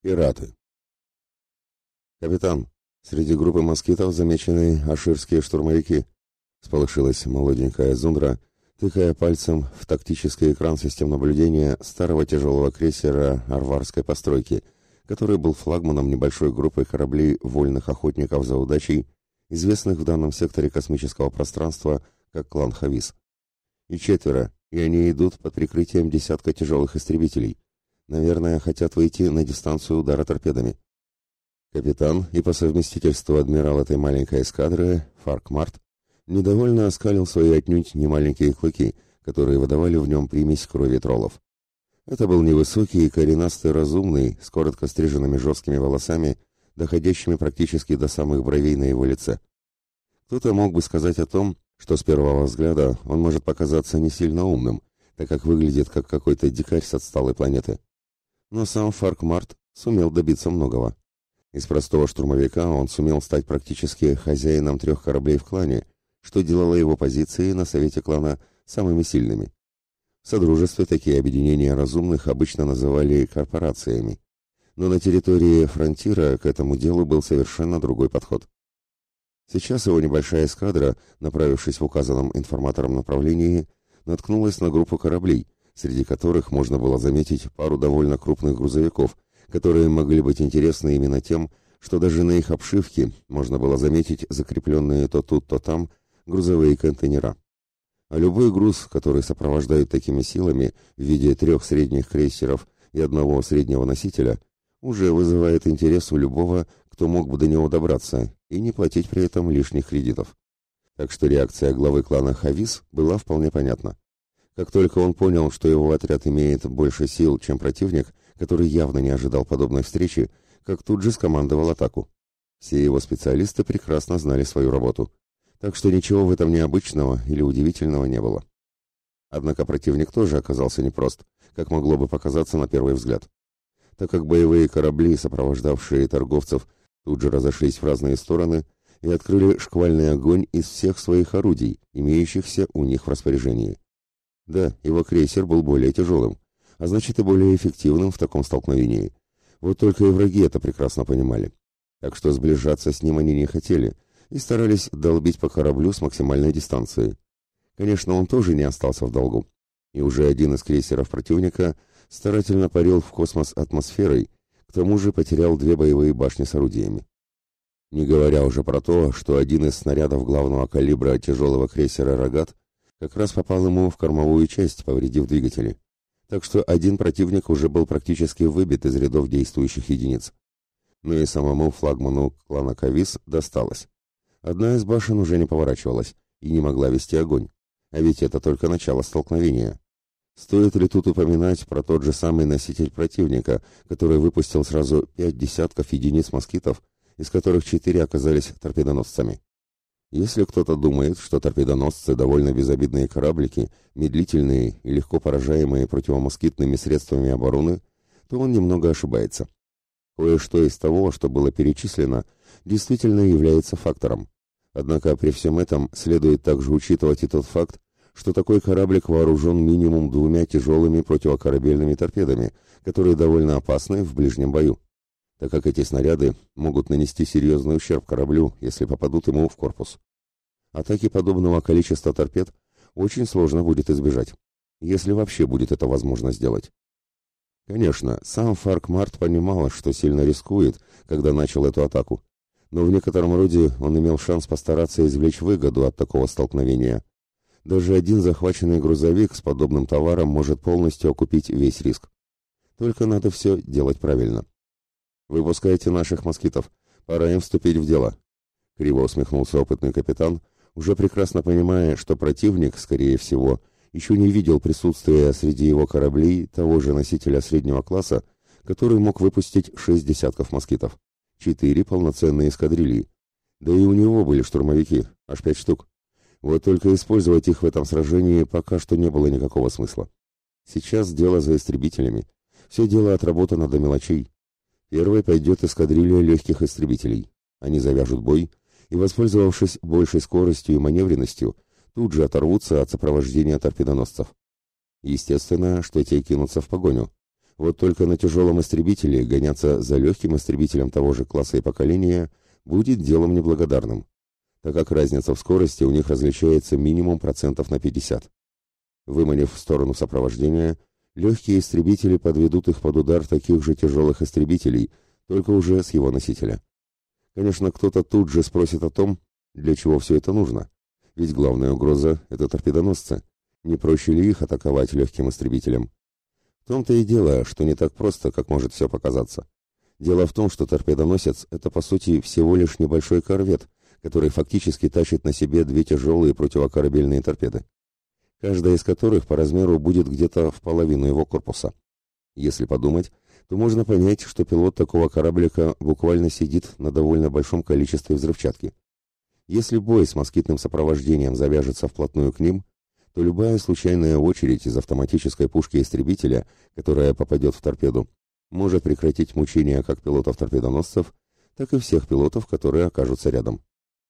Пираты. «Капитан, среди группы москитов замечены аширские штурмовики», — сполошилась молоденькая Зундра, тыкая пальцем в тактический экран систем наблюдения старого тяжелого крейсера арварской постройки, который был флагманом небольшой группы кораблей вольных охотников за удачей, известных в данном секторе космического пространства как клан Хавис. И четверо, и они идут под прикрытием десятка тяжелых истребителей — Наверное, хотят выйти на дистанцию удара торпедами. Капитан и по совместительству адмирал этой маленькой эскадры, Фарк Март, недовольно оскалил свои отнюдь немаленькие клыки, которые выдавали в нем примесь крови троллов. Это был невысокий и коренастый разумный, с коротко стриженными жесткими волосами, доходящими практически до самых бровей на его лице. Кто-то мог бы сказать о том, что с первого взгляда он может показаться не сильно умным, так как выглядит как какой-то дикарь с отсталой планеты но сам Фаркмарт сумел добиться многого. Из простого штурмовика он сумел стать практически хозяином трех кораблей в клане, что делало его позиции на совете клана самыми сильными. В Содружестве такие объединения разумных обычно называли корпорациями, но на территории фронтира к этому делу был совершенно другой подход. Сейчас его небольшая эскадра, направившись в указанном информатором направлении, наткнулась на группу кораблей, среди которых можно было заметить пару довольно крупных грузовиков, которые могли быть интересны именно тем, что даже на их обшивке можно было заметить закрепленные то тут, то там грузовые контейнера. А любой груз, который сопровождают такими силами в виде трех средних крейсеров и одного среднего носителя, уже вызывает интерес у любого, кто мог бы до него добраться и не платить при этом лишних кредитов. Так что реакция главы клана Хавис была вполне понятна. Как только он понял, что его отряд имеет больше сил, чем противник, который явно не ожидал подобной встречи, как тут же скомандовал атаку. Все его специалисты прекрасно знали свою работу, так что ничего в этом необычного или удивительного не было. Однако противник тоже оказался непрост, как могло бы показаться на первый взгляд. Так как боевые корабли, сопровождавшие торговцев, тут же разошлись в разные стороны и открыли шквальный огонь из всех своих орудий, имеющихся у них в распоряжении. Да, его крейсер был более тяжелым, а значит и более эффективным в таком столкновении. Вот только и враги это прекрасно понимали. Так что сближаться с ним они не хотели и старались долбить по кораблю с максимальной дистанции. Конечно, он тоже не остался в долгу. И уже один из крейсеров противника старательно парил в космос атмосферой, к тому же потерял две боевые башни с орудиями. Не говоря уже про то, что один из снарядов главного калибра тяжелого крейсера «Рогат» как раз попал ему в кормовую часть, повредив двигатели. Так что один противник уже был практически выбит из рядов действующих единиц. Но и самому флагману клана Кавис досталось. Одна из башен уже не поворачивалась и не могла вести огонь. А ведь это только начало столкновения. Стоит ли тут упоминать про тот же самый носитель противника, который выпустил сразу пять десятков единиц москитов, из которых четыре оказались торпедоносцами? Если кто-то думает, что торпедоносцы довольно безобидные кораблики, медлительные и легко поражаемые противомоскитными средствами обороны, то он немного ошибается. Кое-что из того, что было перечислено, действительно является фактором. Однако при всем этом следует также учитывать и тот факт, что такой кораблик вооружен минимум двумя тяжелыми противокорабельными торпедами, которые довольно опасны в ближнем бою так как эти снаряды могут нанести серьезный ущерб кораблю, если попадут ему в корпус. Атаки подобного количества торпед очень сложно будет избежать, если вообще будет это возможно сделать. Конечно, сам Фарк Март понимал, что сильно рискует, когда начал эту атаку, но в некотором роде он имел шанс постараться извлечь выгоду от такого столкновения. Даже один захваченный грузовик с подобным товаром может полностью окупить весь риск. Только надо все делать правильно. «Выпускайте наших москитов. Пора им вступить в дело». Криво усмехнулся опытный капитан, уже прекрасно понимая, что противник, скорее всего, еще не видел присутствия среди его кораблей того же носителя среднего класса, который мог выпустить шесть десятков москитов. Четыре полноценные эскадрильи. Да и у него были штурмовики, аж пять штук. Вот только использовать их в этом сражении пока что не было никакого смысла. Сейчас дело за истребителями. Все дело отработано до мелочей. Первой пойдет эскадрилья легких истребителей. Они завяжут бой и, воспользовавшись большей скоростью и маневренностью, тут же оторвутся от сопровождения торпедоносцев. Естественно, что те кинутся в погоню. Вот только на тяжелом истребителе гоняться за легким истребителем того же класса и поколения будет делом неблагодарным, так как разница в скорости у них различается минимум процентов на 50. Выманив в сторону сопровождения, легкие истребители подведут их под удар таких же тяжелых истребителей, только уже с его носителя. Конечно, кто-то тут же спросит о том, для чего все это нужно. Ведь главная угроза — это торпедоносцы. Не проще ли их атаковать легким истребителем? В том-то и дело, что не так просто, как может все показаться. Дело в том, что торпедоносец — это, по сути, всего лишь небольшой корвет, который фактически тащит на себе две тяжелые противокорабельные торпеды, каждая из которых по размеру будет где-то в половину его корпуса. Если подумать, то можно понять, что пилот такого кораблика буквально сидит на довольно большом количестве взрывчатки. Если бой с москитным сопровождением завяжется вплотную к ним, то любая случайная очередь из автоматической пушки истребителя, которая попадет в торпеду, может прекратить мучения как пилотов-торпедоносцев, так и всех пилотов, которые окажутся рядом.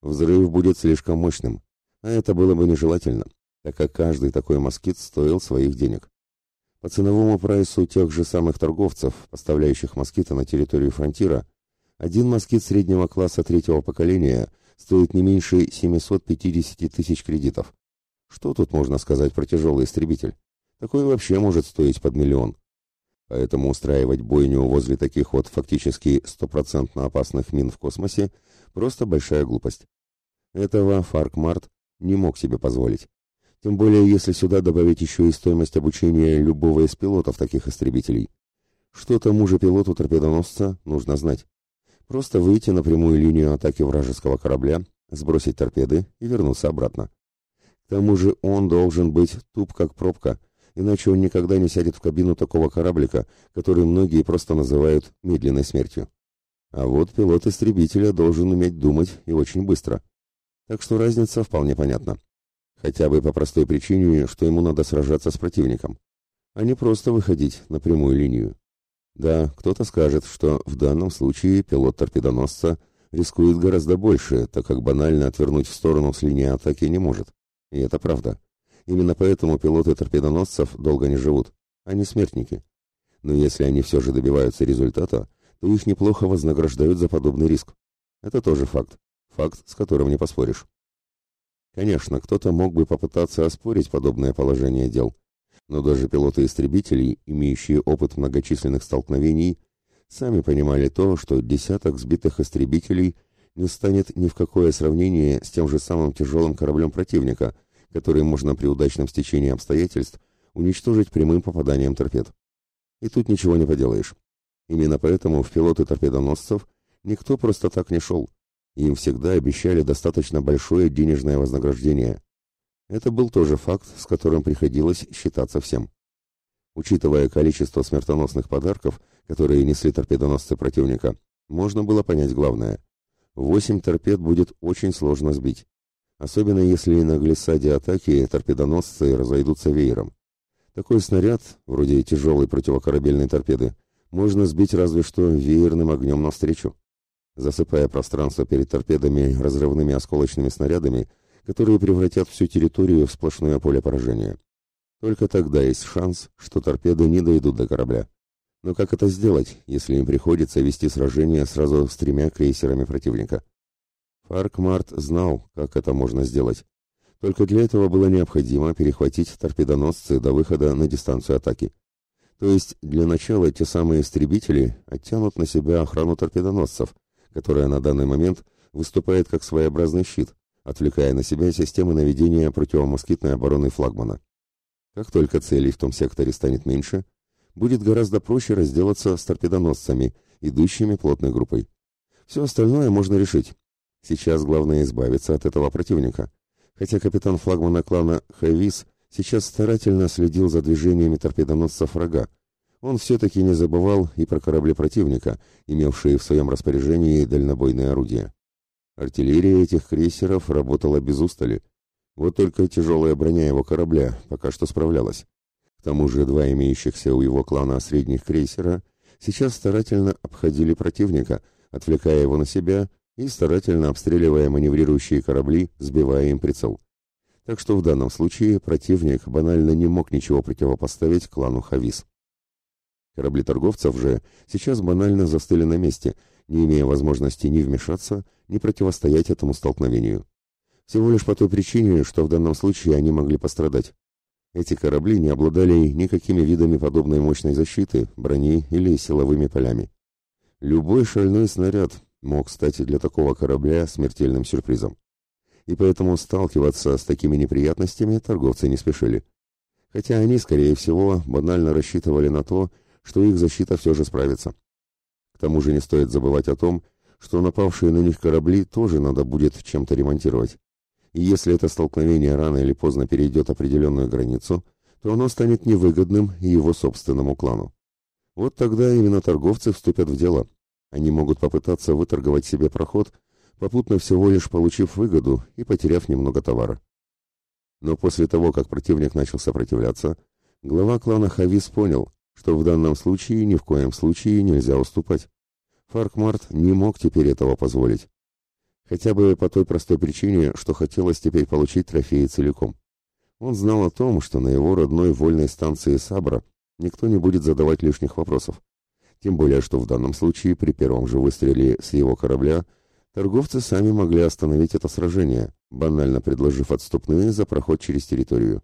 Взрыв будет слишком мощным, а это было бы нежелательно, так как каждый такой москит стоил своих денег. По ценовому прайсу тех же самых торговцев, поставляющих москиты на территорию фронтира, один москит среднего класса третьего поколения стоит не меньше 750 тысяч кредитов, что тут можно сказать про тяжелый истребитель? Такой вообще может стоить под миллион. Поэтому устраивать бойню возле таких вот фактически стопроцентно опасных мин в космосе просто большая глупость. Этого Фаркмарт не мог себе позволить. Тем более, если сюда добавить еще и стоимость обучения любого из пилотов таких истребителей. Что тому же пилоту торпедоносца нужно знать. Просто выйти на прямую линию атаки вражеского корабля, сбросить торпеды и вернуться обратно. К тому же он должен быть туп как пробка, иначе он никогда не сядет в кабину такого кораблика, который многие просто называют медленной смертью. А вот пилот истребителя должен уметь думать и очень быстро. Так что разница вполне понятна. Хотя бы по простой причине, что ему надо сражаться с противником, а не просто выходить на прямую линию. Да, кто-то скажет, что в данном случае пилот торпедоносца рискует гораздо больше, так как банально отвернуть в сторону с линии атаки не может. И это правда. Именно поэтому пилоты торпедоносцев долго не живут. Они смертники. Но если они все же добиваются результата, то их неплохо вознаграждают за подобный риск. Это тоже факт. Факт, с которым не поспоришь. Конечно, кто-то мог бы попытаться оспорить подобное положение дел. Но даже пилоты истребителей, имеющие опыт многочисленных столкновений, сами понимали то, что десяток сбитых истребителей – не станет ни в какое сравнение с тем же самым тяжелым кораблем противника, который можно при удачном стечении обстоятельств уничтожить прямым попаданием торпед. И тут ничего не поделаешь. Именно поэтому в пилоты торпедоносцев никто просто так не шел. Им всегда обещали достаточно большое денежное вознаграждение. Это был тоже факт, с которым приходилось считаться всем. Учитывая количество смертоносных подарков, которые несли торпедоносцы противника, можно было понять главное. Восемь торпед будет очень сложно сбить. Особенно если на глиссаде атаки торпедоносцы разойдутся веером. Такой снаряд, вроде тяжелой противокорабельной торпеды, можно сбить разве что веерным огнем навстречу, засыпая пространство перед торпедами разрывными осколочными снарядами, которые превратят всю территорию в сплошное поле поражения. Только тогда есть шанс, что торпеды не дойдут до корабля. Но как это сделать, если им приходится вести сражение сразу с тремя крейсерами противника? Фаркмарт знал, как это можно сделать. Только для этого было необходимо перехватить торпедоносцы до выхода на дистанцию атаки. То есть для начала те самые истребители оттянут на себя охрану торпедоносцев, которая на данный момент выступает как своеобразный щит, отвлекая на себя системы наведения противомоскитной обороны флагмана. Как только целей в том секторе станет меньше, будет гораздо проще разделаться с торпедоносцами, идущими плотной группой. Все остальное можно решить. Сейчас главное избавиться от этого противника. Хотя капитан флагмана клана Хэвис сейчас старательно следил за движениями торпедоносцев врага, он все-таки не забывал и про корабли противника, имевшие в своем распоряжении дальнобойные орудия. Артиллерия этих крейсеров работала без устали. Вот только тяжелая броня его корабля пока что справлялась. К тому же два имеющихся у его клана средних крейсера сейчас старательно обходили противника, отвлекая его на себя и старательно обстреливая маневрирующие корабли, сбивая им прицел. Так что в данном случае противник банально не мог ничего противопоставить клану Хавис. Корабли торговцев же сейчас банально застыли на месте, не имея возможности ни вмешаться, ни противостоять этому столкновению. Всего лишь по той причине, что в данном случае они могли пострадать. Эти корабли не обладали никакими видами подобной мощной защиты, брони или силовыми полями. Любой шальной снаряд мог стать для такого корабля смертельным сюрпризом. И поэтому сталкиваться с такими неприятностями торговцы не спешили. Хотя они, скорее всего, банально рассчитывали на то, что их защита все же справится. К тому же не стоит забывать о том, что напавшие на них корабли тоже надо будет чем-то ремонтировать. И если это столкновение рано или поздно перейдет определенную границу, то оно станет невыгодным и его собственному клану. Вот тогда именно торговцы вступят в дело. Они могут попытаться выторговать себе проход, попутно всего лишь получив выгоду и потеряв немного товара. Но после того, как противник начал сопротивляться, глава клана Хавис понял, что в данном случае ни в коем случае нельзя уступать. Фаркмарт не мог теперь этого позволить. Хотя бы по той простой причине, что хотелось теперь получить трофеи целиком. Он знал о том, что на его родной вольной станции Сабра никто не будет задавать лишних вопросов. Тем более, что в данном случае при первом же выстреле с его корабля торговцы сами могли остановить это сражение, банально предложив отступные за проход через территорию.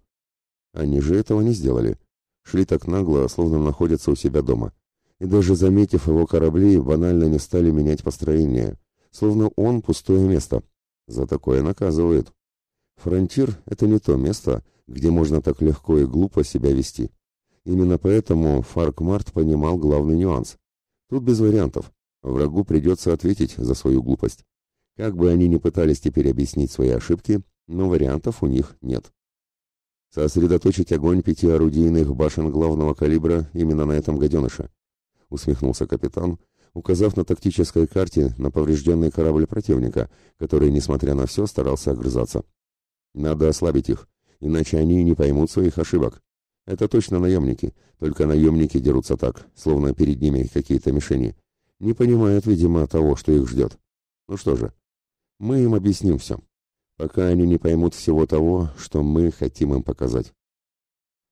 Они же этого не сделали. Шли так нагло, словно находятся у себя дома. И даже заметив его корабли, банально не стали менять построение, словно он пустое место. За такое наказывают. Фронтир — это не то место, где можно так легко и глупо себя вести. Именно поэтому Фарк Март понимал главный нюанс. Тут без вариантов. Врагу придется ответить за свою глупость. Как бы они ни пытались теперь объяснить свои ошибки, но вариантов у них нет. Сосредоточить огонь пяти орудийных башен главного калибра именно на этом гаденыше, усмехнулся капитан, указав на тактической карте на поврежденный корабль противника, который, несмотря на все, старался огрызаться. Надо ослабить их, иначе они не поймут своих ошибок. Это точно наемники, только наемники дерутся так, словно перед ними какие-то мишени. Не понимают, видимо, того, что их ждет. Ну что же, мы им объясним все, пока они не поймут всего того, что мы хотим им показать.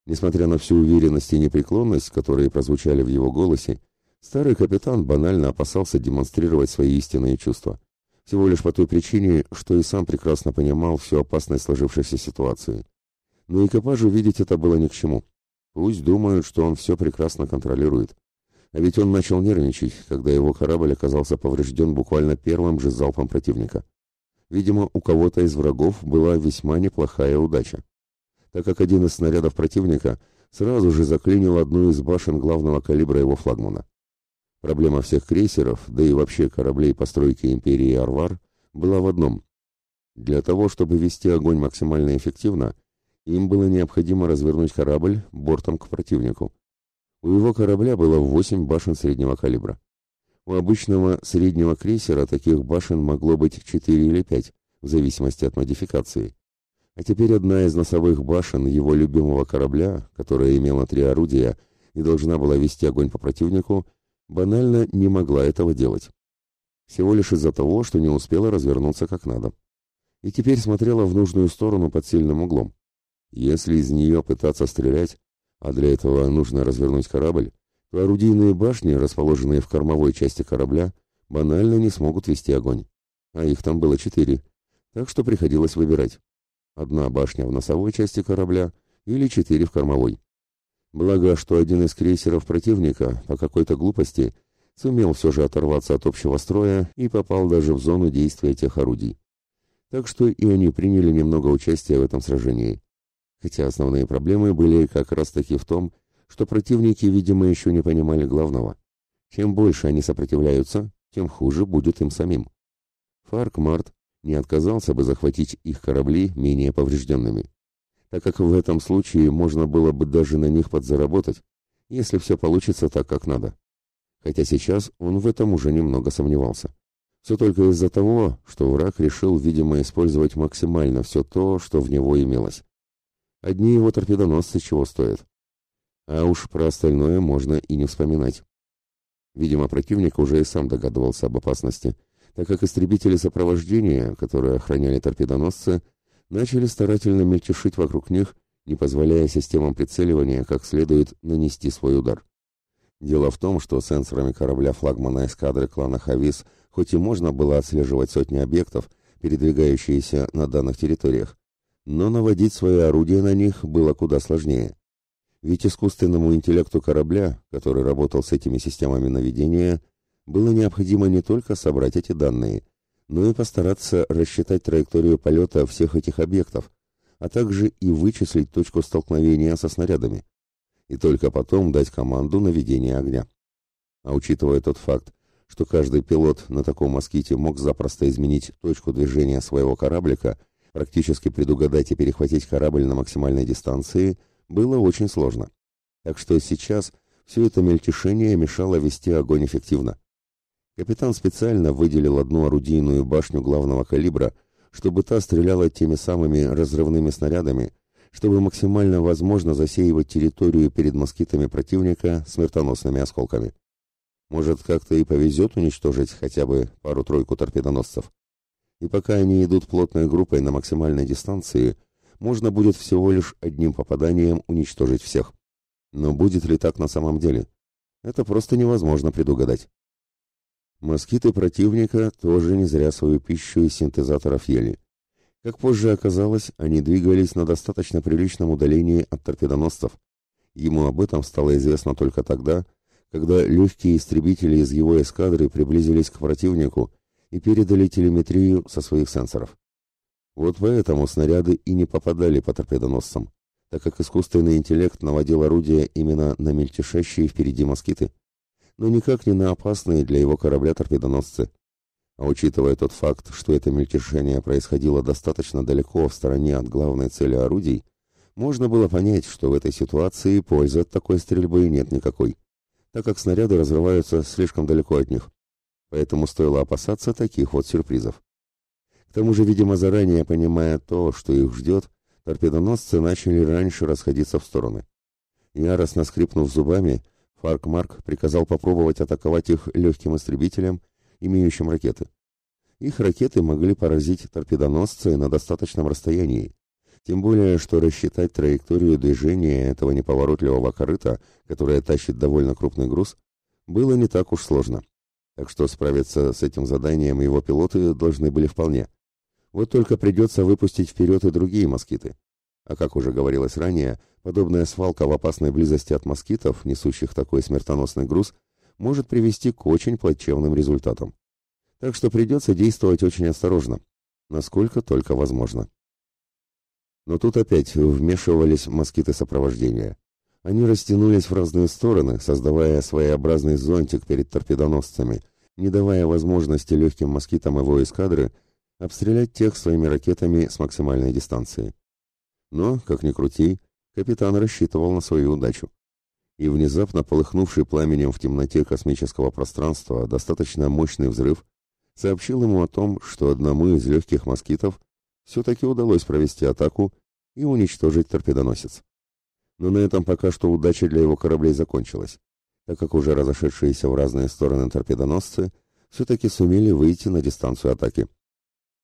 Несмотря на всю уверенность и непреклонность, которые прозвучали в его голосе, старый капитан банально опасался демонстрировать свои истинные чувства. Всего лишь по той причине, что и сам прекрасно понимал всю опасность сложившейся ситуации. Но экипажу видеть это было ни к чему. Пусть думают, что он все прекрасно контролирует. А ведь он начал нервничать, когда его корабль оказался поврежден буквально первым же залпом противника. Видимо, у кого-то из врагов была весьма неплохая удача, так как один из снарядов противника сразу же заклинил одну из башен главного калибра его флагмана. Проблема всех крейсеров, да и вообще кораблей постройки империи Арвар, была в одном. Для того, чтобы вести огонь максимально эффективно, им было необходимо развернуть корабль бортом к противнику. У его корабля было восемь башен среднего калибра. У обычного среднего крейсера таких башен могло быть 4 или 5, в зависимости от модификации. А теперь одна из носовых башен его любимого корабля, которая имела три орудия и должна была вести огонь по противнику, банально не могла этого делать. Всего лишь из-за того, что не успела развернуться как надо. И теперь смотрела в нужную сторону под сильным углом. Если из нее пытаться стрелять, а для этого нужно развернуть корабль, орудийные башни, расположенные в кормовой части корабля, банально не смогут вести огонь. А их там было четыре, так что приходилось выбирать. Одна башня в носовой части корабля или четыре в кормовой. Благо, что один из крейсеров противника по какой-то глупости сумел все же оторваться от общего строя и попал даже в зону действия тех орудий. Так что и они приняли немного участия в этом сражении. Хотя основные проблемы были как раз-таки в том, что противники, видимо, еще не понимали главного. Чем больше они сопротивляются, тем хуже будет им самим. Фарк Март не отказался бы захватить их корабли менее поврежденными, так как в этом случае можно было бы даже на них подзаработать, если все получится так, как надо. Хотя сейчас он в этом уже немного сомневался. Все только из-за того, что враг решил, видимо, использовать максимально все то, что в него имелось. Одни его торпедоносцы чего стоят. А уж про остальное можно и не вспоминать. Видимо, противник уже и сам догадывался об опасности, так как истребители сопровождения, которые охраняли торпедоносцы, начали старательно мельтешить вокруг них, не позволяя системам прицеливания как следует нанести свой удар. Дело в том, что сенсорами корабля флагмана эскадры клана Хавис хоть и можно было отслеживать сотни объектов, передвигающиеся на данных территориях, но наводить свои орудия на них было куда сложнее. Ведь искусственному интеллекту корабля, который работал с этими системами наведения, было необходимо не только собрать эти данные, но и постараться рассчитать траекторию полета всех этих объектов, а также и вычислить точку столкновения со снарядами. И только потом дать команду на ведение огня. А учитывая тот факт, что каждый пилот на таком моските мог запросто изменить точку движения своего кораблика, практически предугадать и перехватить корабль на максимальной дистанции, было очень сложно. Так что сейчас все это мельтешение мешало вести огонь эффективно. Капитан специально выделил одну орудийную башню главного калибра, чтобы та стреляла теми самыми разрывными снарядами, чтобы максимально возможно засеивать территорию перед москитами противника смертоносными осколками. Может, как-то и повезет уничтожить хотя бы пару-тройку торпедоносцев. И пока они идут плотной группой на максимальной дистанции, можно будет всего лишь одним попаданием уничтожить всех. Но будет ли так на самом деле? Это просто невозможно предугадать. Москиты противника тоже не зря свою пищу из синтезаторов ели. Как позже оказалось, они двигались на достаточно приличном удалении от торпедоносцев. Ему об этом стало известно только тогда, когда легкие истребители из его эскадры приблизились к противнику и передали телеметрию со своих сенсоров. Вот поэтому снаряды и не попадали по торпедоносцам, так как искусственный интеллект наводил орудия именно на мельтешащие впереди москиты но никак не на опасные для его корабля торпедоносцы. А учитывая тот факт, что это мельтешение происходило достаточно далеко в стороне от главной цели орудий, можно было понять, что в этой ситуации пользы от такой стрельбы нет никакой, так как снаряды разрываются слишком далеко от них. Поэтому стоило опасаться таких вот сюрпризов. К тому же, видимо, заранее понимая то, что их ждет, торпедоносцы начали раньше расходиться в стороны. Яростно скрипнув зубами, Фарк-Марк приказал попробовать атаковать их легким истребителем, имеющим ракеты. Их ракеты могли поразить торпедоносцы на достаточном расстоянии, тем более, что рассчитать траекторию движения этого неповоротливого корыта, которое тащит довольно крупный груз, было не так уж сложно. Так что справиться с этим заданием его пилоты должны были вполне. Вот только придется выпустить вперед и другие москиты. А как уже говорилось ранее, подобная свалка в опасной близости от москитов, несущих такой смертоносный груз, может привести к очень плачевным результатам. Так что придется действовать очень осторожно, насколько только возможно. Но тут опять вмешивались москиты сопровождения. Они растянулись в разные стороны, создавая своеобразный зонтик перед торпедоносцами, не давая возможности легким москитам его эскадры обстрелять тех своими ракетами с максимальной дистанции. Но, как ни крути, капитан рассчитывал на свою удачу. И внезапно полыхнувший пламенем в темноте космического пространства достаточно мощный взрыв сообщил ему о том, что одному из легких москитов все-таки удалось провести атаку и уничтожить торпедоносец. Но на этом пока что удача для его кораблей закончилась, так как уже разошедшиеся в разные стороны торпедоносцы все-таки сумели выйти на дистанцию атаки.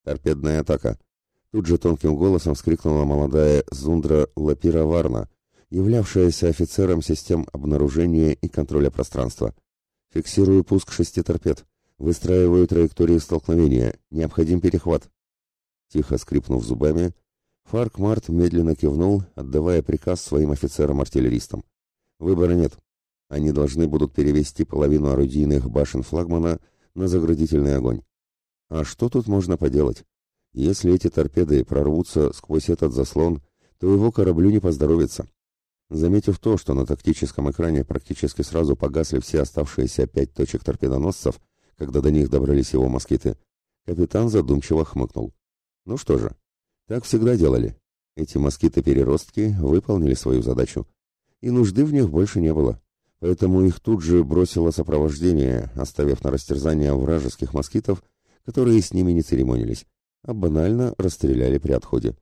«Торпедная атака!» Тут же тонким голосом вскрикнула молодая Зундра Лапира Варна, являвшаяся офицером систем обнаружения и контроля пространства. «Фиксирую пуск шести торпед. Выстраиваю траектории столкновения. Необходим перехват». Тихо скрипнув зубами, Фарк Март медленно кивнул, отдавая приказ своим офицерам-артиллеристам. «Выбора нет. Они должны будут перевести половину орудийных башен флагмана на заградительный огонь. А что тут можно поделать? Если эти торпеды прорвутся сквозь этот заслон, то его кораблю не поздоровится. Заметив то, что на тактическом экране практически сразу погасли все оставшиеся пять точек торпедоносцев, когда до них добрались его москиты, капитан задумчиво хмыкнул. Ну что же, так всегда делали. Эти москиты-переростки выполнили свою задачу. И нужды в них больше не было. Поэтому их тут же бросило сопровождение, оставив на растерзание вражеских москитов, которые с ними не церемонились а банально расстреляли при отходе.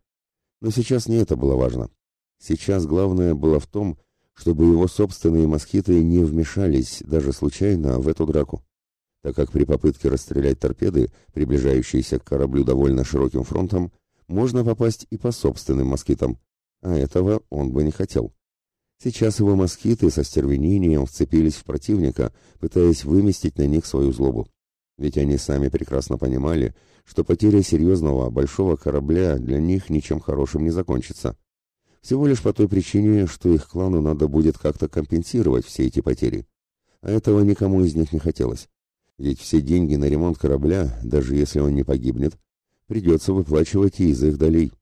Но сейчас не это было важно. Сейчас главное было в том, чтобы его собственные москиты не вмешались даже случайно в эту драку, так как при попытке расстрелять торпеды, приближающиеся к кораблю довольно широким фронтом, можно попасть и по собственным москитам, а этого он бы не хотел. Сейчас его москиты со стервенением вцепились в противника, пытаясь выместить на них свою злобу. Ведь они сами прекрасно понимали, что потеря серьезного большого корабля для них ничем хорошим не закончится. Всего лишь по той причине, что их клану надо будет как-то компенсировать все эти потери. А этого никому из них не хотелось. Ведь все деньги на ремонт корабля, даже если он не погибнет, придется выплачивать и из их долей.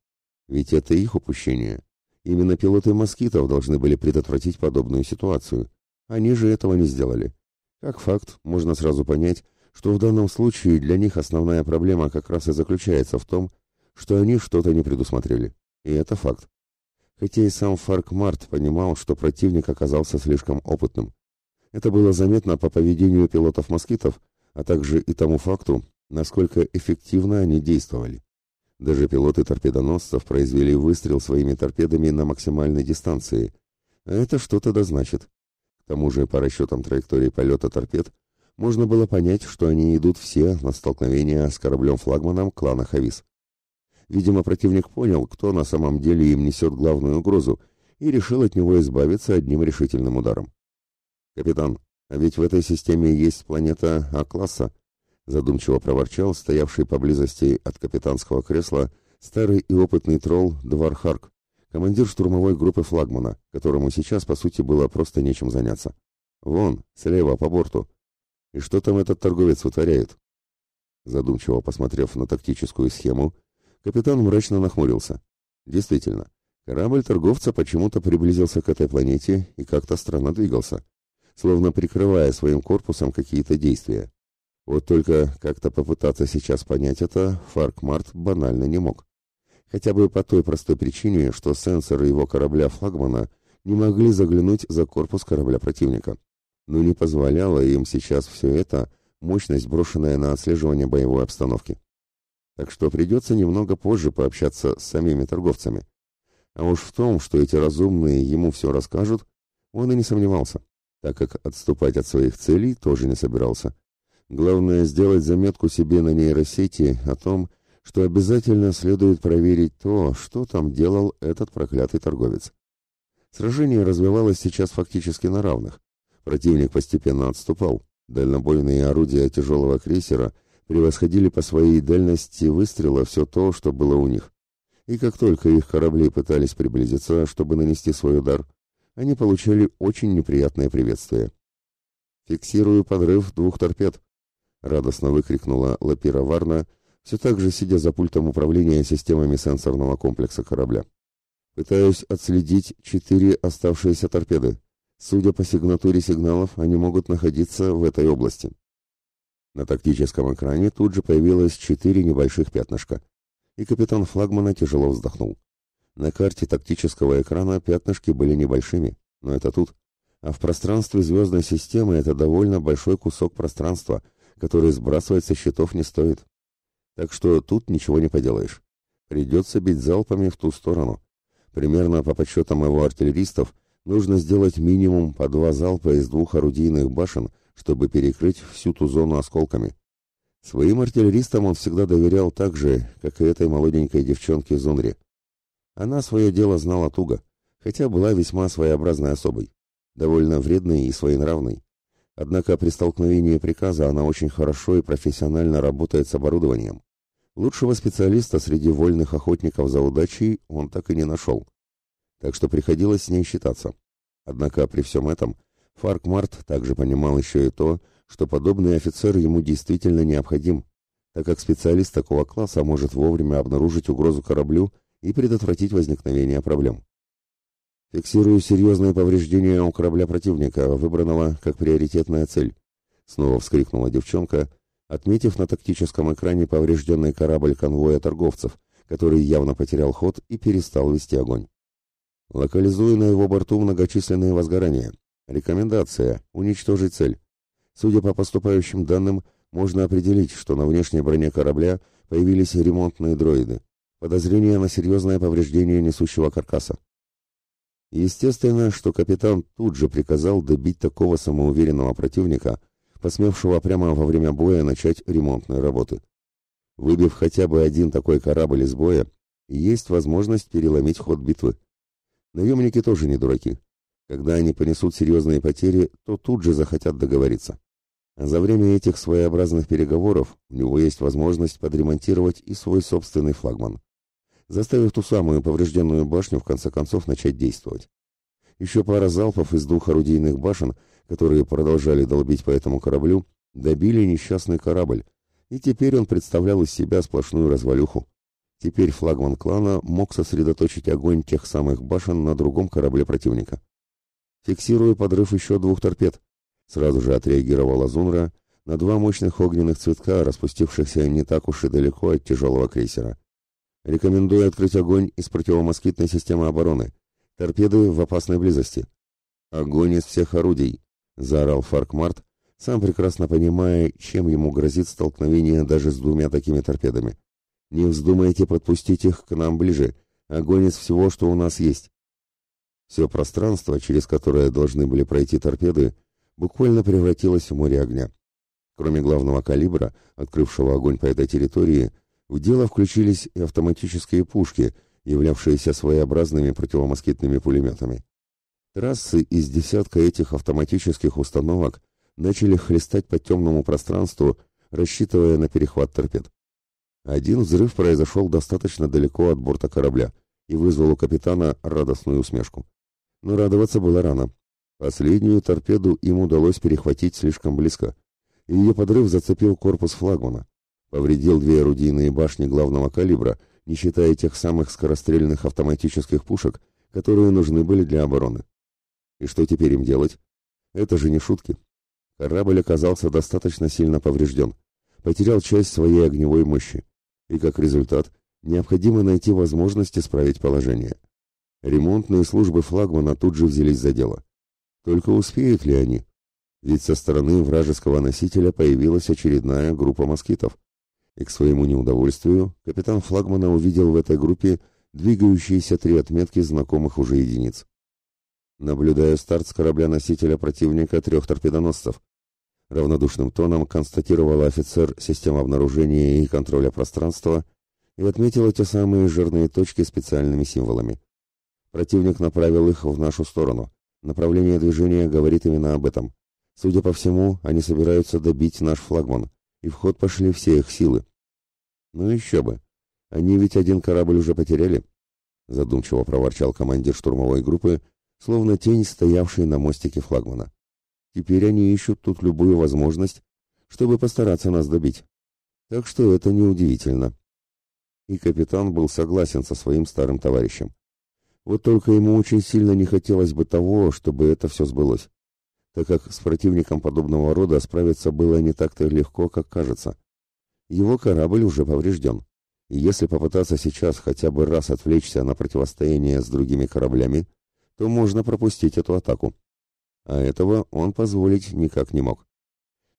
Ведь это их упущение. Именно пилоты москитов должны были предотвратить подобную ситуацию. Они же этого не сделали. Как факт, можно сразу понять, что в данном случае для них основная проблема как раз и заключается в том, что они что-то не предусмотрели. И это факт. Хотя и сам Фарк Март понимал, что противник оказался слишком опытным. Это было заметно по поведению пилотов-москитов, а также и тому факту, насколько эффективно они действовали. Даже пилоты торпедоносцев произвели выстрел своими торпедами на максимальной дистанции. А это что-то да значит. К тому же, по расчетам траектории полета торпед, можно было понять, что они идут все на столкновение с кораблем-флагманом клана Хавис. Видимо, противник понял, кто на самом деле им несет главную угрозу, и решил от него избавиться одним решительным ударом. «Капитан, а ведь в этой системе есть планета А-класса», задумчиво проворчал стоявший поблизости от капитанского кресла старый и опытный тролл Двархарк, командир штурмовой группы флагмана, которому сейчас, по сути, было просто нечем заняться. Вон, слева, по борту. И что там этот торговец вытворяет? Задумчиво посмотрев на тактическую схему, капитан мрачно нахмурился. Действительно, корабль торговца почему-то приблизился к этой планете и как-то странно двигался, словно прикрывая своим корпусом какие-то действия. Вот только как-то попытаться сейчас понять это Фаркмарт банально не мог. Хотя бы по той простой причине, что сенсоры его корабля-флагмана не могли заглянуть за корпус корабля противника. Но не позволяло им сейчас все это мощность, брошенная на отслеживание боевой обстановки. Так что придется немного позже пообщаться с самими торговцами. А уж в том, что эти разумные ему все расскажут, он и не сомневался, так как отступать от своих целей тоже не собирался. Главное сделать заметку себе на нейросети о том, что обязательно следует проверить то, что там делал этот проклятый торговец. Сражение развивалось сейчас фактически на равных. Противник постепенно отступал. Дальнобойные орудия тяжелого крейсера превосходили по своей дальности выстрела все то, что было у них. И как только их корабли пытались приблизиться, чтобы нанести свой удар, они получали очень неприятное приветствие. «Фиксирую подрыв двух торпед», радостно выкрикнула Лапира Варна, все так же сидя за пультом управления системами сенсорного комплекса корабля. Пытаюсь отследить четыре оставшиеся торпеды. Судя по сигнатуре сигналов, они могут находиться в этой области. На тактическом экране тут же появилось четыре небольших пятнышка, и капитан флагмана тяжело вздохнул. На карте тактического экрана пятнышки были небольшими, но это тут. А в пространстве звездной системы это довольно большой кусок пространства — который сбрасывать со счетов не стоит. Так что тут ничего не поделаешь. Придется бить залпами в ту сторону. Примерно по подсчетам его артиллеристов нужно сделать минимум по два залпа из двух орудийных башен, чтобы перекрыть всю ту зону осколками. Своим артиллеристам он всегда доверял так же, как и этой молоденькой девчонке Зунре. Она свое дело знала туго, хотя была весьма своеобразной особой, довольно вредной и своенравной. Однако при столкновении приказа она очень хорошо и профессионально работает с оборудованием. Лучшего специалиста среди вольных охотников за удачей он так и не нашел. Так что приходилось с ней считаться. Однако при всем этом Фарк Март также понимал еще и то, что подобный офицер ему действительно необходим, так как специалист такого класса может вовремя обнаружить угрозу кораблю и предотвратить возникновение проблем. Фиксирую серьезные повреждения у корабля противника, выбранного как приоритетная цель. Снова вскрикнула девчонка, отметив на тактическом экране поврежденный корабль конвоя торговцев, который явно потерял ход и перестал вести огонь. Локализую на его борту многочисленные возгорания. Рекомендация – уничтожить цель. Судя по поступающим данным, можно определить, что на внешней броне корабля появились ремонтные дроиды. Подозрение на серьезное повреждение несущего каркаса. Естественно, что капитан тут же приказал добить такого самоуверенного противника, посмевшего прямо во время боя начать ремонтные работы. Выбив хотя бы один такой корабль из боя, есть возможность переломить ход битвы. Наемники тоже не дураки. Когда они понесут серьезные потери, то тут же захотят договориться. А за время этих своеобразных переговоров у него есть возможность подремонтировать и свой собственный флагман, заставив ту самую поврежденную башню в конце концов начать действовать. Еще пара залпов из двух орудийных башен, которые продолжали долбить по этому кораблю, добили несчастный корабль, и теперь он представлял из себя сплошную развалюху. Теперь флагман клана мог сосредоточить огонь тех самых башен на другом корабле противника. Фиксирую подрыв еще двух торпед, Сразу же отреагировала Зунра на два мощных огненных цветка, распустившихся не так уж и далеко от тяжелого крейсера. Рекомендую открыть огонь из противомоскитной системы обороны. Торпеды в опасной близости. Огонь из всех орудий, заорал Фаркмарт, сам прекрасно понимая, чем ему грозит столкновение даже с двумя такими торпедами. Не вздумайте подпустить их к нам ближе. Огонь из всего, что у нас есть. Все пространство, через которое должны были пройти торпеды, буквально превратилась в море огня. Кроме главного калибра, открывшего огонь по этой территории, в дело включились и автоматические пушки, являвшиеся своеобразными противомоскитными пулеметами. Трассы из десятка этих автоматических установок начали хлестать по темному пространству, рассчитывая на перехват торпед. Один взрыв произошел достаточно далеко от борта корабля и вызвал у капитана радостную усмешку. Но радоваться было рано. Последнюю торпеду им удалось перехватить слишком близко, ее подрыв зацепил корпус флагмана, повредил две орудийные башни главного калибра, не считая тех самых скорострельных автоматических пушек, которые нужны были для обороны. И что теперь им делать? Это же не шутки. Корабль оказался достаточно сильно поврежден, потерял часть своей огневой мощи, и как результат необходимо найти возможность исправить положение. Ремонтные службы флагмана тут же взялись за дело. Только успеют ли они? Ведь со стороны вражеского носителя появилась очередная группа москитов. И к своему неудовольствию капитан флагмана увидел в этой группе двигающиеся три отметки знакомых уже единиц. Наблюдаю старт с корабля-носителя противника трех торпедоносцев. Равнодушным тоном констатировал офицер систем обнаружения и контроля пространства и отметил те самые жирные точки специальными символами. Противник направил их в нашу сторону. Направление движения говорит именно об этом. Судя по всему, они собираются добить наш флагман, и в ход пошли все их силы. Ну еще бы. Они ведь один корабль уже потеряли, задумчиво проворчал командир штурмовой группы, словно тень, стоявший на мостике флагмана. Теперь они ищут тут любую возможность, чтобы постараться нас добить. Так что это неудивительно. И капитан был согласен со своим старым товарищем. Вот только ему очень сильно не хотелось бы того, чтобы это все сбылось, так как с противником подобного рода справиться было не так-то легко, как кажется. Его корабль уже поврежден, и если попытаться сейчас хотя бы раз отвлечься на противостояние с другими кораблями, то можно пропустить эту атаку. А этого он позволить никак не мог.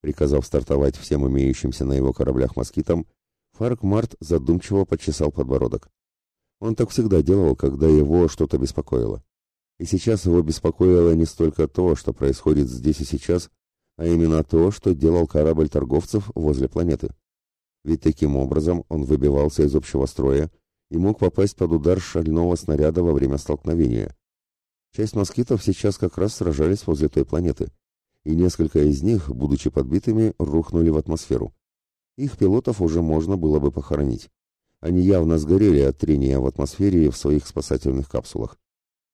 Приказав стартовать всем имеющимся на его кораблях москитам, Фарк Март задумчиво почесал подбородок. Он так всегда делал, когда его что-то беспокоило. И сейчас его беспокоило не столько то, что происходит здесь и сейчас, а именно то, что делал корабль торговцев возле планеты. Ведь таким образом он выбивался из общего строя и мог попасть под удар шального снаряда во время столкновения. Часть москитов сейчас как раз сражались возле той планеты, и несколько из них, будучи подбитыми, рухнули в атмосферу. Их пилотов уже можно было бы похоронить. Они явно сгорели от трения в атмосфере в своих спасательных капсулах.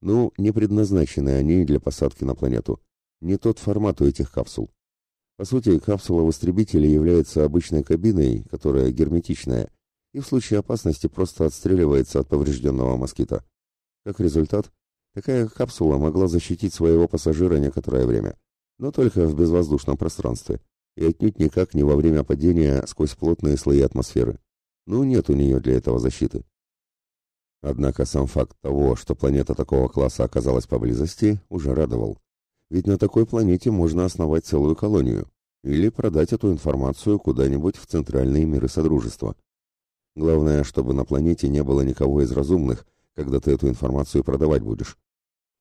Ну, не предназначены они для посадки на планету. Не тот формат у этих капсул. По сути, капсула в истребителе является обычной кабиной, которая герметичная, и в случае опасности просто отстреливается от поврежденного москита. Как результат, такая капсула могла защитить своего пассажира некоторое время, но только в безвоздушном пространстве, и отнюдь никак не во время падения сквозь плотные слои атмосферы. Ну, нет у нее для этого защиты. Однако сам факт того, что планета такого класса оказалась поблизости, уже радовал. Ведь на такой планете можно основать целую колонию или продать эту информацию куда-нибудь в центральные миры Содружества. Главное, чтобы на планете не было никого из разумных, когда ты эту информацию продавать будешь.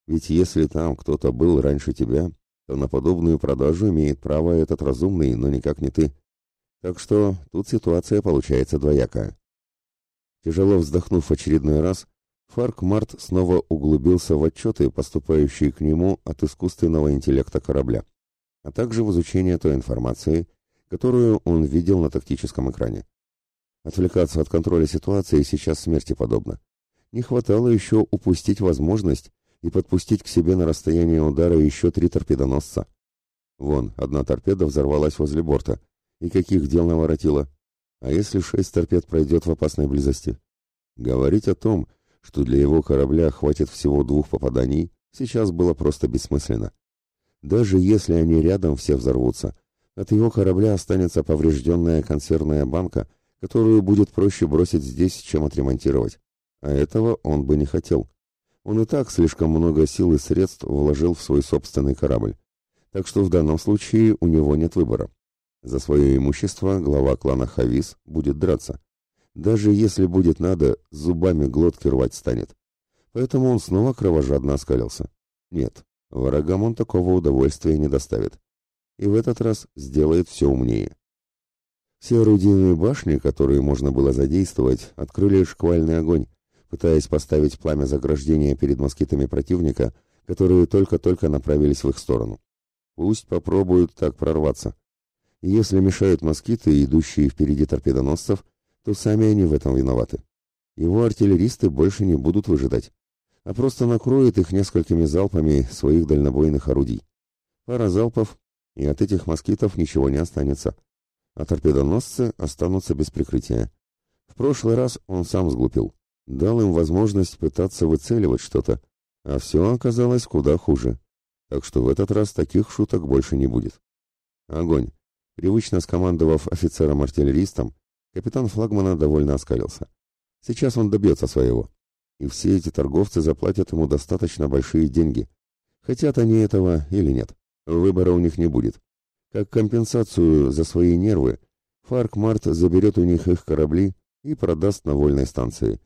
Ведь если там кто-то был раньше тебя, то на подобную продажу имеет право этот разумный, но никак не ты. Так что тут ситуация получается двоякая. Тяжело вздохнув очередной раз, Фарк Март снова углубился в отчеты, поступающие к нему от искусственного интеллекта корабля, а также в изучение той информации, которую он видел на тактическом экране. Отвлекаться от контроля ситуации сейчас смерти подобно. Не хватало еще упустить возможность и подпустить к себе на расстояние удара еще три торпедоносца. Вон, одна торпеда взорвалась возле борта. И каких дел наворотила? А если шесть торпед пройдет в опасной близости? Говорить о том, что для его корабля хватит всего двух попаданий, сейчас было просто бессмысленно. Даже если они рядом все взорвутся, от его корабля останется поврежденная консервная банка — которую будет проще бросить здесь, чем отремонтировать. А этого он бы не хотел. Он и так слишком много сил и средств вложил в свой собственный корабль. Так что в данном случае у него нет выбора. За свое имущество глава клана Хавис будет драться. Даже если будет надо, зубами глотки рвать станет. Поэтому он снова кровожадно оскалился. Нет, врагам он такого удовольствия не доставит. И в этот раз сделает все умнее. Все орудийные башни, которые можно было задействовать, открыли шквальный огонь, пытаясь поставить пламя заграждения перед москитами противника, которые только-только направились в их сторону. Пусть попробуют так прорваться. если мешают москиты, идущие впереди торпедоносцев, то сами они в этом виноваты. Его артиллеристы больше не будут выжидать, а просто накроют их несколькими залпами своих дальнобойных орудий. Пара залпов, и от этих москитов ничего не останется а торпедоносцы останутся без прикрытия. В прошлый раз он сам сглупил, дал им возможность пытаться выцеливать что-то, а все оказалось куда хуже. Так что в этот раз таких шуток больше не будет. Огонь. Привычно скомандовав офицером-артиллеристом, капитан флагмана довольно оскалился. Сейчас он добьется своего. И все эти торговцы заплатят ему достаточно большие деньги. Хотят они этого или нет. Выбора у них не будет. Как компенсацию за свои нервы, Фарк Март заберет у них их корабли и продаст на вольной станции.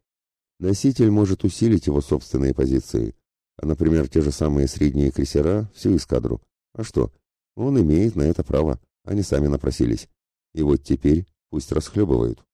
Носитель может усилить его собственные позиции, а, например, те же самые средние крейсера, всю эскадру. А что? Он имеет на это право, они сами напросились. И вот теперь пусть расхлебывают.